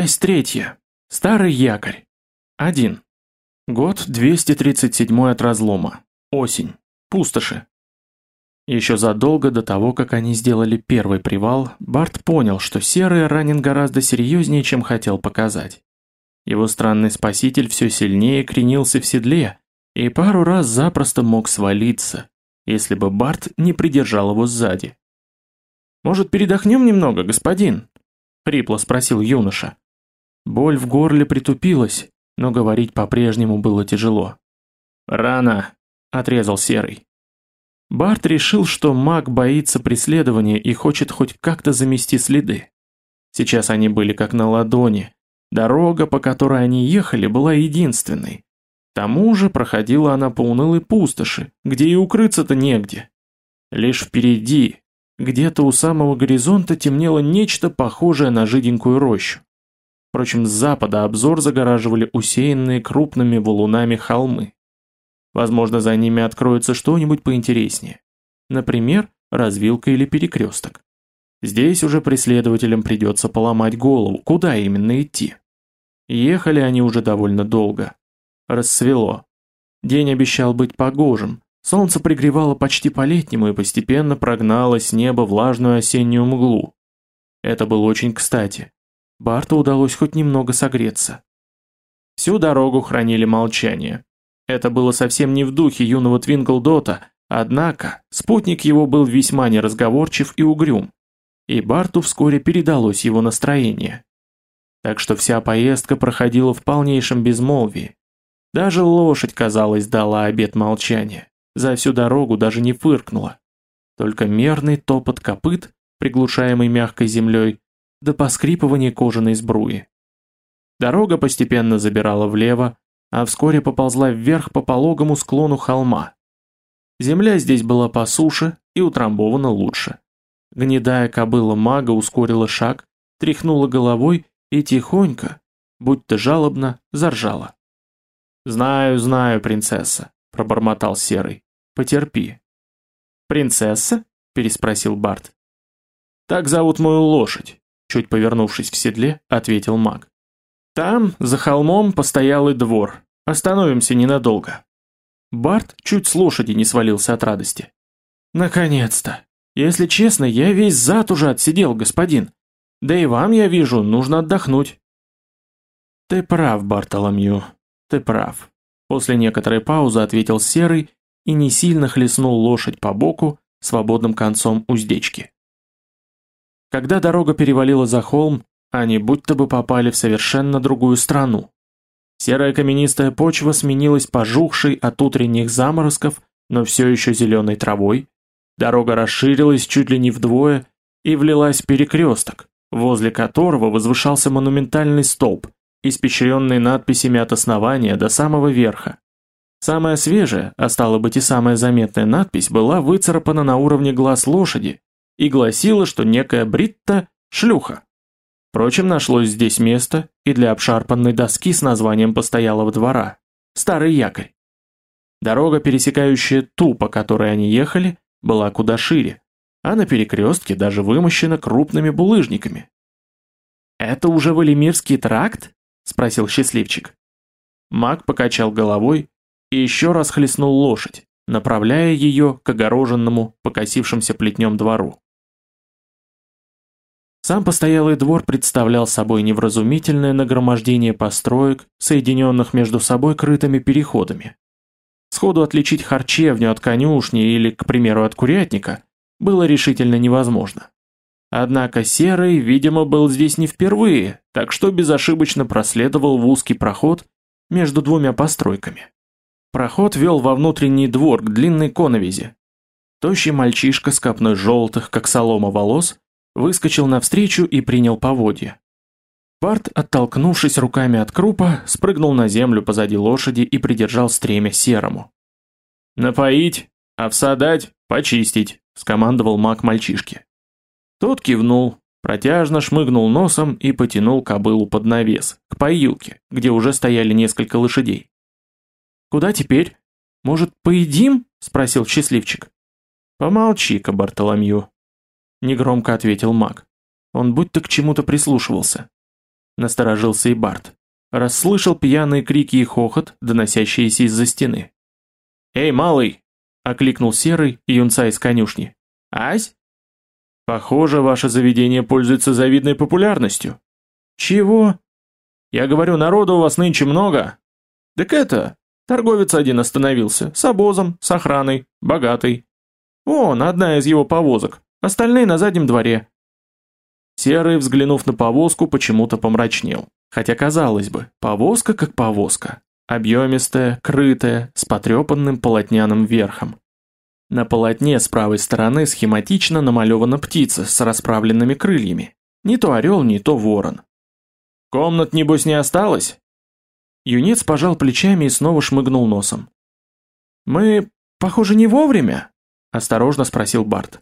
Часть третья. Старый якорь. 1. Год 237 от разлома. Осень. Пустоши. Еще задолго до того, как они сделали первый привал, Барт понял, что Серый ранен гораздо серьезнее, чем хотел показать. Его странный спаситель все сильнее кренился в седле и пару раз запросто мог свалиться, если бы Барт не придержал его сзади. «Может, передохнем немного, господин?» — хрипло спросил юноша. Боль в горле притупилась, но говорить по-прежнему было тяжело. «Рано!» — отрезал Серый. Барт решил, что маг боится преследования и хочет хоть как-то замести следы. Сейчас они были как на ладони. Дорога, по которой они ехали, была единственной. К тому же проходила она по унылой пустоши, где и укрыться-то негде. Лишь впереди, где-то у самого горизонта темнело нечто похожее на жиденькую рощу. Впрочем, с запада обзор загораживали усеянные крупными валунами холмы. Возможно, за ними откроется что-нибудь поинтереснее. Например, развилка или перекресток. Здесь уже преследователям придется поломать голову, куда именно идти. Ехали они уже довольно долго. Рассвело. День обещал быть погожим. Солнце пригревало почти по-летнему и постепенно прогнало с неба влажную осеннюю мглу. Это было очень кстати. Барту удалось хоть немного согреться. Всю дорогу хранили молчание. Это было совсем не в духе юного Твинклдота, однако спутник его был весьма неразговорчив и угрюм, и Барту вскоре передалось его настроение. Так что вся поездка проходила в полнейшем безмолвии. Даже лошадь, казалось, дала обет молчания, за всю дорогу даже не фыркнула. Только мерный топот копыт, приглушаемый мягкой землей, до поскрипывания кожаной сбруи. Дорога постепенно забирала влево, а вскоре поползла вверх по пологому склону холма. Земля здесь была по суше и утрамбована лучше. Гнедая кобыла мага ускорила шаг, тряхнула головой и тихонько, будь-то жалобно, заржала. «Знаю, знаю, принцесса», — пробормотал Серый. «Потерпи». «Принцесса?» — переспросил Барт. «Так зовут мою лошадь», — чуть повернувшись в седле, ответил маг. Там, за холмом, постоялый двор. Остановимся ненадолго. Барт чуть с лошади не свалился от радости. Наконец-то. Если честно, я весь зад уже отсидел, господин. Да и вам, я вижу, нужно отдохнуть. Ты прав, Бартоломью. Ты прав. После некоторой паузы ответил Серый и не сильно хлестнул лошадь по боку свободным концом уздечки. Когда дорога перевалила за холм, они будто бы попали в совершенно другую страну. Серая каменистая почва сменилась пожухшей от утренних заморозков, но все еще зеленой травой. Дорога расширилась чуть ли не вдвое и влилась в перекресток, возле которого возвышался монументальный столб, испещренный надписями от основания до самого верха. Самая свежая, а стала быть и самая заметная надпись, была выцарапана на уровне глаз лошади и гласила, что некая Бритта – шлюха. Впрочем, нашлось здесь место и для обшарпанной доски с названием постоялого двора – Старый якорь. Дорога, пересекающая ту, по которой они ехали, была куда шире, а на перекрестке даже вымощена крупными булыжниками. «Это уже Валимирский тракт?» – спросил счастливчик. Маг покачал головой и еще раз хлестнул лошадь, направляя ее к огороженному, покосившимся плетнем двору. Сам постоялый двор представлял собой невразумительное нагромождение построек, соединенных между собой крытыми переходами. Сходу отличить харчевню от конюшни или, к примеру, от курятника было решительно невозможно. Однако Серый, видимо, был здесь не впервые, так что безошибочно проследовал в узкий проход между двумя постройками. Проход вел во внутренний двор к длинной коновизе. Тощий мальчишка с копной желтых, как солома волос, выскочил навстречу и принял поводья. Барт, оттолкнувшись руками от крупа, спрыгнул на землю позади лошади и придержал стремя серому. «Напоить, овса дать, почистить», — скомандовал маг мальчишки. Тот кивнул, протяжно шмыгнул носом и потянул кобылу под навес, к поилке, где уже стояли несколько лошадей. «Куда теперь? Может, поедим?» — спросил счастливчик. «Помолчи-ка, Бартоломью», негромко ответил маг. Он будто к чему-то прислушивался. насторожился и Барт. Расслышал пьяные крики и хохот, доносящиеся из-за стены. «Эй, малый!» — окликнул Серый юнца из конюшни. «Ась?» «Похоже, ваше заведение пользуется завидной популярностью». «Чего?» «Я говорю, народу у вас нынче много». «Так это...» Торговец один остановился, с обозом, с охраной, богатый. Вон, одна из его повозок, остальные на заднем дворе. Серый, взглянув на повозку, почему-то помрачнел. Хотя, казалось бы, повозка как повозка. Объемистая, крытая, с потрепанным полотняным верхом. На полотне с правой стороны схематично намалевана птица с расправленными крыльями. Не то орел, не то ворон. «Комнат, небось, не осталось?» Юнец пожал плечами и снова шмыгнул носом. «Мы, похоже, не вовремя?» – осторожно спросил Барт.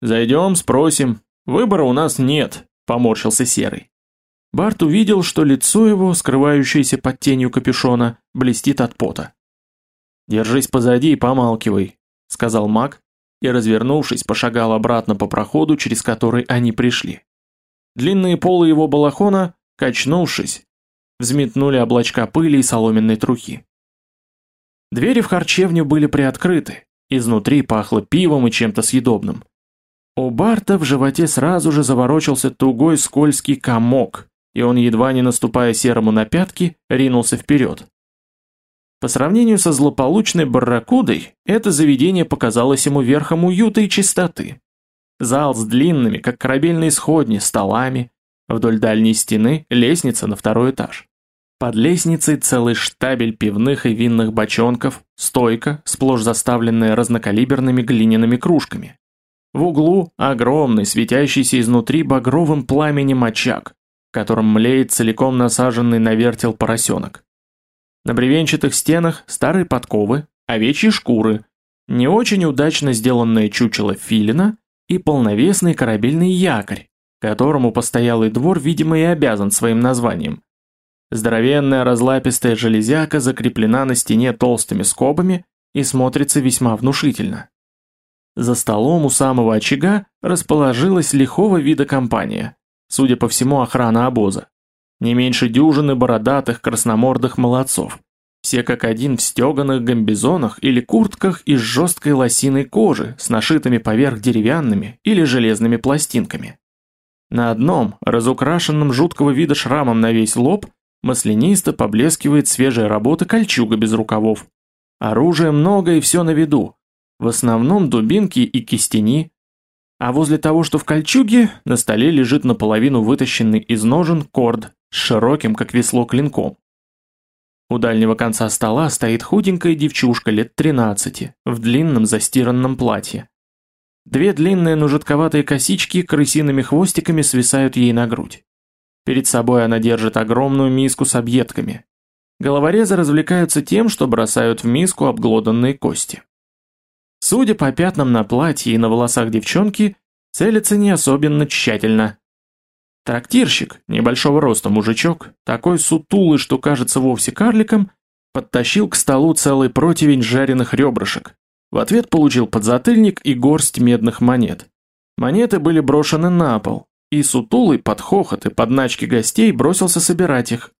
«Зайдем, спросим. Выбора у нас нет», – поморщился Серый. Барт увидел, что лицо его, скрывающееся под тенью капюшона, блестит от пота. «Держись позади и помалкивай», — сказал маг, и, развернувшись, пошагал обратно по проходу, через который они пришли. Длинные полы его балахона, качнувшись, взметнули облачка пыли и соломенной трухи. Двери в харчевню были приоткрыты, изнутри пахло пивом и чем-то съедобным. У Барта в животе сразу же заворочился тугой скользкий комок, и он, едва не наступая серому на пятки, ринулся вперед. По сравнению со злополучной барракудой, это заведение показалось ему верхом уюта и чистоты. Зал с длинными, как корабельные сходни, столами, вдоль дальней стены лестница на второй этаж. Под лестницей целый штабель пивных и винных бочонков, стойка, сплошь заставленная разнокалиберными глиняными кружками. В углу огромный, светящийся изнутри багровым пламенем очаг, в котором млеет целиком насаженный на вертел поросенок. На бревенчатых стенах старые подковы, овечьи шкуры, не очень удачно сделанное чучело филина и полновесный корабельный якорь, которому постоялый двор, видимо, и обязан своим названием – Здоровенная разлапистая железяка закреплена на стене толстыми скобами и смотрится весьма внушительно. За столом у самого очага расположилась лихого вида компания, судя по всему охрана обоза. Не меньше дюжины бородатых красномордых молодцов, все как один в стеганых гамбизонах или куртках из жесткой лосиной кожи с нашитыми поверх деревянными или железными пластинками. На одном, разукрашенном жуткого вида шрамом на весь лоб, Маслянисто поблескивает свежая работа кольчуга без рукавов. Оружия много и все на виду. В основном дубинки и кистени. А возле того, что в кольчуге, на столе лежит наполовину вытащенный из ножен корд с широким, как весло, клинком. У дальнего конца стола стоит худенькая девчушка лет 13 в длинном застиранном платье. Две длинные, но жидковатые косички крысиными хвостиками свисают ей на грудь. Перед собой она держит огромную миску с объедками. Головорезы развлекаются тем, что бросают в миску обглоданные кости. Судя по пятнам на платье и на волосах девчонки, целится не особенно тщательно. Трактирщик, небольшого роста мужичок, такой сутулый, что кажется вовсе карликом, подтащил к столу целый противень жареных ребрышек. В ответ получил подзатыльник и горсть медных монет. Монеты были брошены на пол, и сутулый под хохот и подначки гостей бросился собирать их,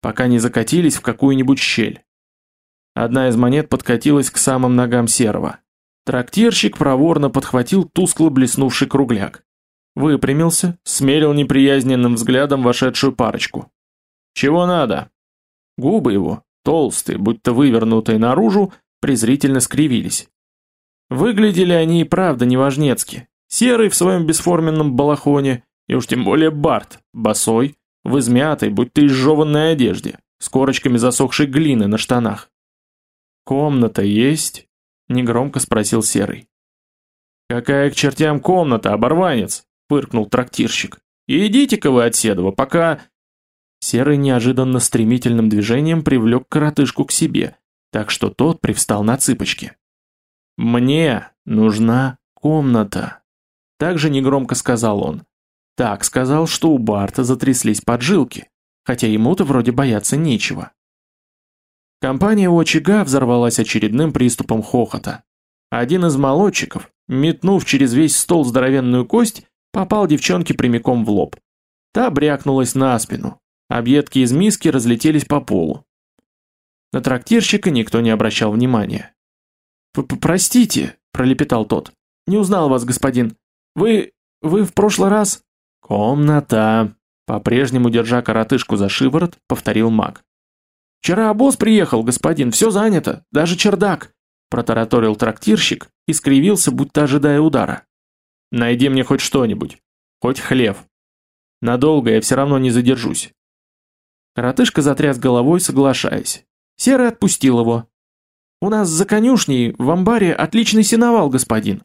пока не закатились в какую-нибудь щель. Одна из монет подкатилась к самым ногам серого. Трактирщик проворно подхватил тускло блеснувший кругляк. Выпрямился, смерил неприязненным взглядом вошедшую парочку. «Чего надо?» Губы его, толстые, будто вывернутые наружу, презрительно скривились. Выглядели они и правда неважнецки. Серый в своем бесформенном балахоне и уж тем более Барт, босой, в измятой, будто изжеванной одежде, с корочками засохшей глины на штанах. «Комната есть?» — негромко спросил Серый. «Какая к чертям комната, оборванец?» — фыркнул трактирщик. «Идите-ка вы от пока...» Серый неожиданно стремительным движением привлек коротышку к себе, так что тот привстал на цыпочки. «Мне нужна комната», — также негромко сказал он. Так сказал, что у Барта затряслись поджилки, хотя ему-то вроде бояться нечего. Компания у очага взорвалась очередным приступом хохота. Один из молодчиков, метнув через весь стол здоровенную кость, попал девчонке прямиком в лоб. Та брякнулась на спину, Объедки из миски разлетелись по полу. На трактирщика никто не обращал внимания. «Простите», — пролепетал тот. «Не узнал вас, господин. Вы... вы в прошлый раз...» «Комната», — по-прежнему держа коротышку за шиворот, повторил маг. «Вчера обоз приехал, господин, все занято, даже чердак», — протараторил трактирщик и скривился, будто ожидая удара. «Найди мне хоть что-нибудь, хоть хлев. Надолго я все равно не задержусь». Коротышка затряс головой, соглашаясь. Серый отпустил его. «У нас за конюшней в амбаре отличный сеновал, господин»,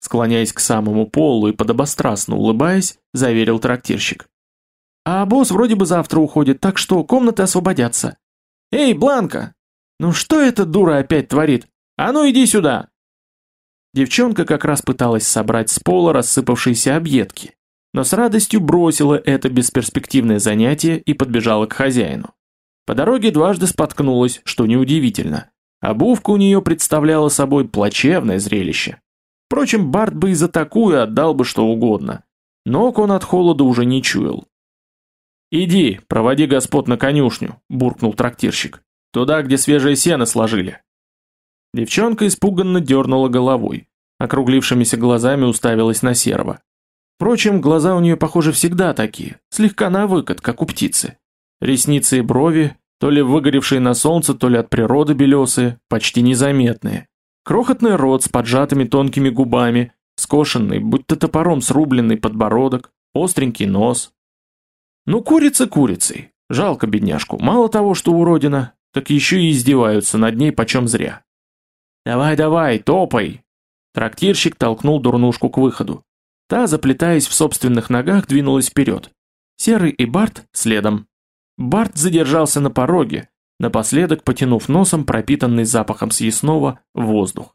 склоняясь к самому полу и подобострастно улыбаясь, заверил трактирщик. «А босс вроде бы завтра уходит, так что комнаты освободятся. Эй, Бланка! Ну что эта дура опять творит? А ну иди сюда!» Девчонка как раз пыталась собрать с пола рассыпавшиеся объедки, но с радостью бросила это бесперспективное занятие и подбежала к хозяину. По дороге дважды споткнулась, что неудивительно. Обувка у нее представляла собой плачевное зрелище. Впрочем, Барт бы и за такую отдал бы что угодно. Ног он от холода уже не чуял. «Иди, проводи господ на конюшню», – буркнул трактирщик. «Туда, где свежее сено сложили». Девчонка испуганно дернула головой, округлившимися глазами уставилась на серого. Впрочем, глаза у нее, похоже, всегда такие, слегка на выкат, как у птицы. Ресницы и брови, то ли выгоревшие на солнце, то ли от природы белесые, почти незаметные. Крохотный рот с поджатыми тонкими губами, скошенный, будто топором срубленный подбородок, остренький нос, ну, курица курицей. Жалко бедняжку. Мало того, что уродина, так еще и издеваются над ней почем зря. «Давай, давай, топай!» Трактирщик толкнул дурнушку к выходу. Та, заплетаясь в собственных ногах, двинулась вперед. Серый и Барт следом. Барт задержался на пороге, напоследок потянув носом пропитанный запахом съестного воздух.